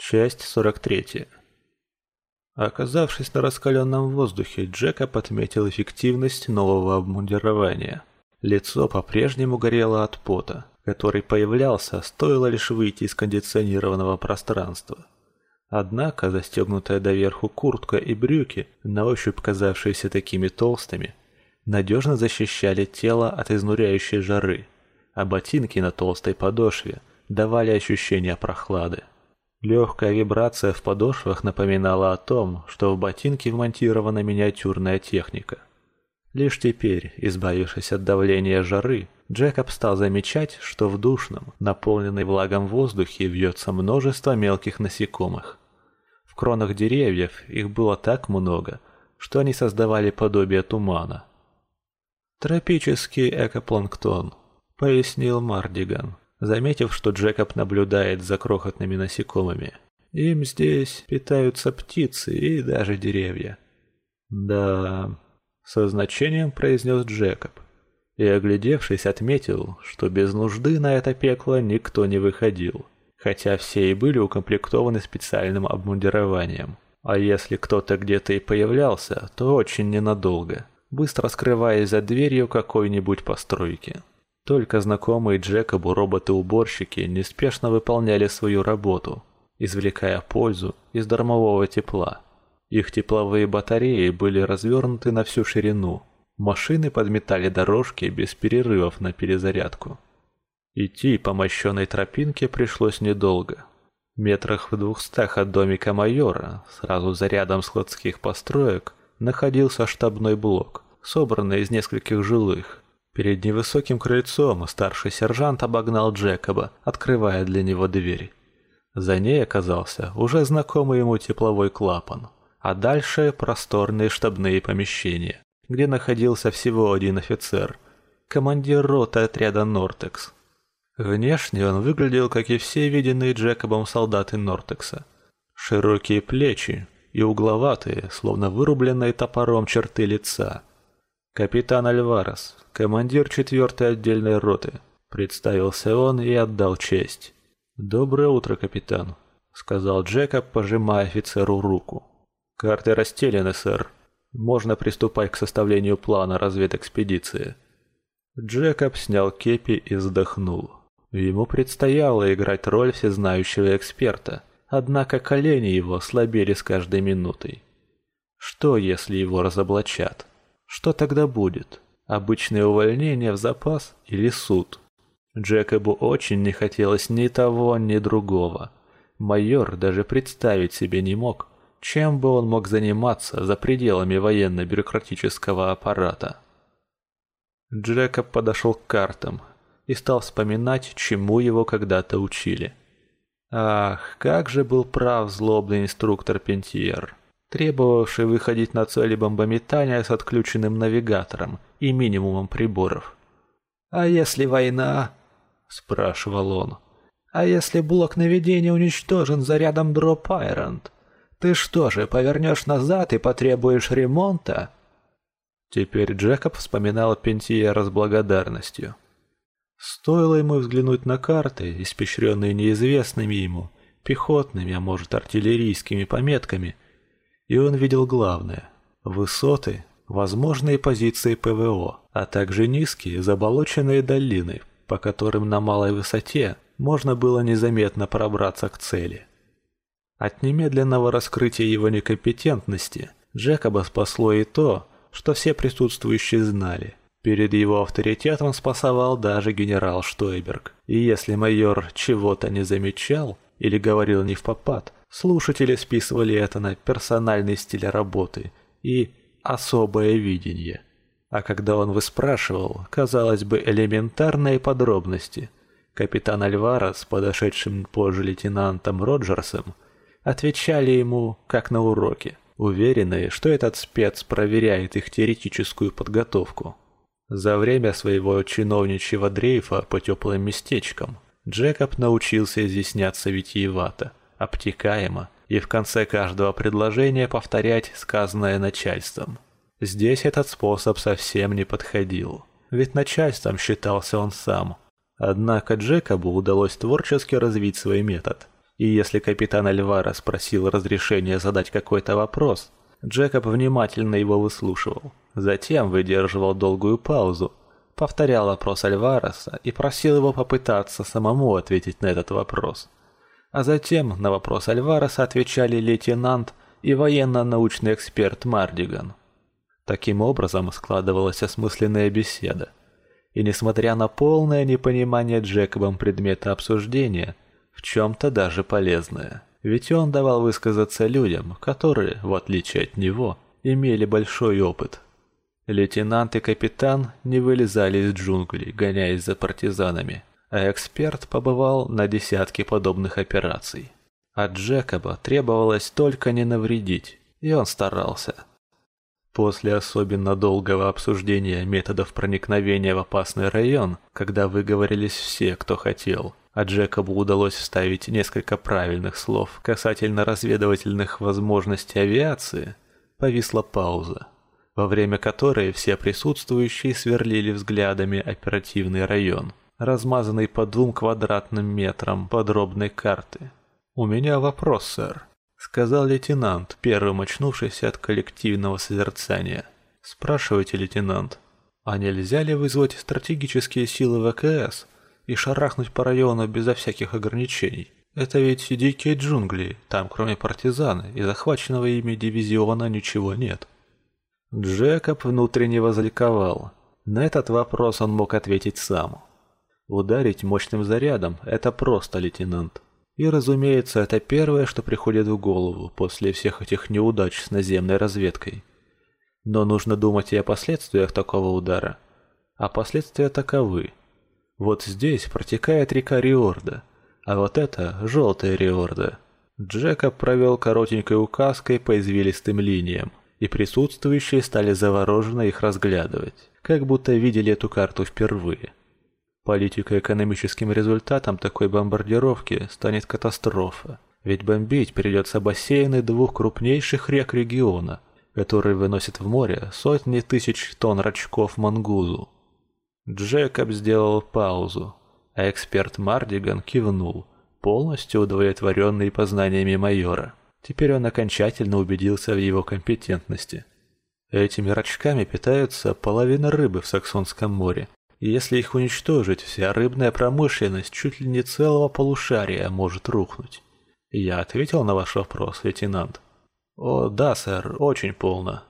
Часть 43. Оказавшись на раскаленном воздухе, Джека подметил эффективность нового обмундирования. Лицо по-прежнему горело от пота, который появлялся, стоило лишь выйти из кондиционированного пространства. Однако застегнутая доверху куртка и брюки, на ощупь казавшиеся такими толстыми, надежно защищали тело от изнуряющей жары, а ботинки на толстой подошве давали ощущение прохлады. Легкая вибрация в подошвах напоминала о том, что в ботинке вмонтирована миниатюрная техника. Лишь теперь, избавившись от давления жары, Джекоб стал замечать, что в душном, наполненной влагом воздухе вьется множество мелких насекомых. В кронах деревьев их было так много, что они создавали подобие тумана. «Тропический экопланктон», — пояснил Мардиган заметив, что Джекоб наблюдает за крохотными насекомыми. Им здесь питаются птицы и даже деревья. Да, со значением произнес Джекоб. И, оглядевшись, отметил, что без нужды на это пекло никто не выходил, хотя все и были укомплектованы специальным обмундированием. А если кто-то где-то и появлялся, то очень ненадолго, быстро скрываясь за дверью какой-нибудь постройки. Только знакомые Джекобу роботы-уборщики неспешно выполняли свою работу, извлекая пользу из дармового тепла. Их тепловые батареи были развернуты на всю ширину. Машины подметали дорожки без перерывов на перезарядку. Идти по мощенной тропинке пришлось недолго. Метрах в двухстах от домика майора, сразу за рядом складских построек, находился штабной блок, собранный из нескольких жилых, Перед невысоким крыльцом старший сержант обогнал Джекоба, открывая для него дверь. За ней оказался уже знакомый ему тепловой клапан, а дальше просторные штабные помещения, где находился всего один офицер, командир роты отряда «Нортекс». Внешне он выглядел, как и все виденные Джекобом солдаты Нортекса. Широкие плечи и угловатые, словно вырубленные топором черты лица – «Капитан Альварес, командир четвертой отдельной роты», — представился он и отдал честь. «Доброе утро, капитан», — сказал Джекоб, пожимая офицеру руку. «Карты расстелены, сэр. Можно приступать к составлению плана разведэкспедиции». Джекоб снял кепи и вздохнул. Ему предстояло играть роль всезнающего эксперта, однако колени его слабели с каждой минутой. Что, если его разоблачат? Что тогда будет? Обычное увольнение в запас или суд? Джекобу очень не хотелось ни того, ни другого. Майор даже представить себе не мог, чем бы он мог заниматься за пределами военно-бюрократического аппарата. Джекоб подошел к картам и стал вспоминать, чему его когда-то учили. Ах, как же был прав злобный инструктор Пентьер требовавший выходить на цели бомбометания с отключенным навигатором и минимумом приборов. «А если война?» – спрашивал он. «А если блок наведения уничтожен зарядом Дроп Айронд? Ты что же, повернешь назад и потребуешь ремонта?» Теперь Джекоб вспоминал Пентьера с благодарностью. Стоило ему взглянуть на карты, испещренные неизвестными ему, пехотными, а может артиллерийскими пометками – и он видел главное – высоты, возможные позиции ПВО, а также низкие заболоченные долины, по которым на малой высоте можно было незаметно пробраться к цели. От немедленного раскрытия его некомпетентности Джекоба спасло и то, что все присутствующие знали. Перед его авторитетом спасовал даже генерал Штойберг. И если майор чего-то не замечал или говорил не в попад, Слушатели списывали это на персональный стиль работы и особое видение. А когда он выспрашивал, казалось бы, элементарные подробности, капитан Альвара с подошедшим позже лейтенантом Роджерсом отвечали ему, как на уроке, уверенные, что этот спец проверяет их теоретическую подготовку. За время своего чиновничьего дрейфа по теплым местечкам Джекоб научился изъясняться витиевато обтекаемо и в конце каждого предложения повторять сказанное начальством. Здесь этот способ совсем не подходил, ведь начальством считался он сам. Однако Джекобу удалось творчески развить свой метод. И если капитан Альвара спросил разрешения задать какой-то вопрос, Джекоб внимательно его выслушивал. Затем выдерживал долгую паузу, повторял вопрос Альвареса и просил его попытаться самому ответить на этот вопрос. А затем на вопрос Альвареса отвечали лейтенант и военно-научный эксперт Мардиган. Таким образом складывалась осмысленная беседа. И несмотря на полное непонимание Джекобом предмета обсуждения, в чем-то даже полезное. Ведь он давал высказаться людям, которые, в отличие от него, имели большой опыт. Лейтенант и капитан не вылезали из джунглей, гоняясь за партизанами, а эксперт побывал на десятке подобных операций. От Джекоба требовалось только не навредить, и он старался. После особенно долгого обсуждения методов проникновения в опасный район, когда выговорились все, кто хотел, а Джекобу удалось вставить несколько правильных слов касательно разведывательных возможностей авиации, повисла пауза, во время которой все присутствующие сверлили взглядами оперативный район, размазанный по двум квадратным метрам подробной карты. «У меня вопрос, сэр», — сказал лейтенант, первым очнувшийся от коллективного созерцания. «Спрашивайте, лейтенант, а нельзя ли вызвать стратегические силы ВКС и шарахнуть по району безо всяких ограничений. Это ведь дикие джунгли, там кроме партизан и захваченного ими дивизиона ничего нет. Джекоб внутренне возликовал. На этот вопрос он мог ответить сам. Ударить мощным зарядом – это просто, лейтенант. И, разумеется, это первое, что приходит в голову после всех этих неудач с наземной разведкой. Но нужно думать и о последствиях такого удара. А последствия таковы. Вот здесь протекает река Риорда, а вот это желтая Риорда. Джекоб провел коротенькой указкой по извилистым линиям, и присутствующие стали завороженно их разглядывать, как будто видели эту карту впервые. Политико-экономическим результатом такой бомбардировки станет катастрофа, ведь бомбить придется бассейны двух крупнейших рек региона, которые выносят в море сотни тысяч тонн рачков мангузу. Джекоб сделал паузу, а эксперт Мардиган кивнул, полностью удовлетворенный познаниями майора. Теперь он окончательно убедился в его компетентности. Этими рачками питаются половина рыбы в Саксонском море, если их уничтожить, вся рыбная промышленность чуть ли не целого полушария может рухнуть. Я ответил на ваш вопрос, лейтенант. О, да, сэр, очень полно.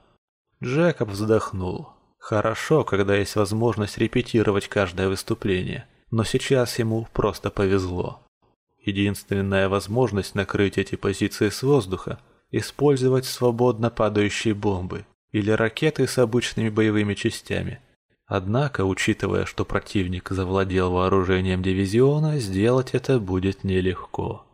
Джекоб вздохнул. Хорошо, когда есть возможность репетировать каждое выступление, но сейчас ему просто повезло. Единственная возможность накрыть эти позиции с воздуха – использовать свободно падающие бомбы или ракеты с обычными боевыми частями. Однако, учитывая, что противник завладел вооружением дивизиона, сделать это будет нелегко.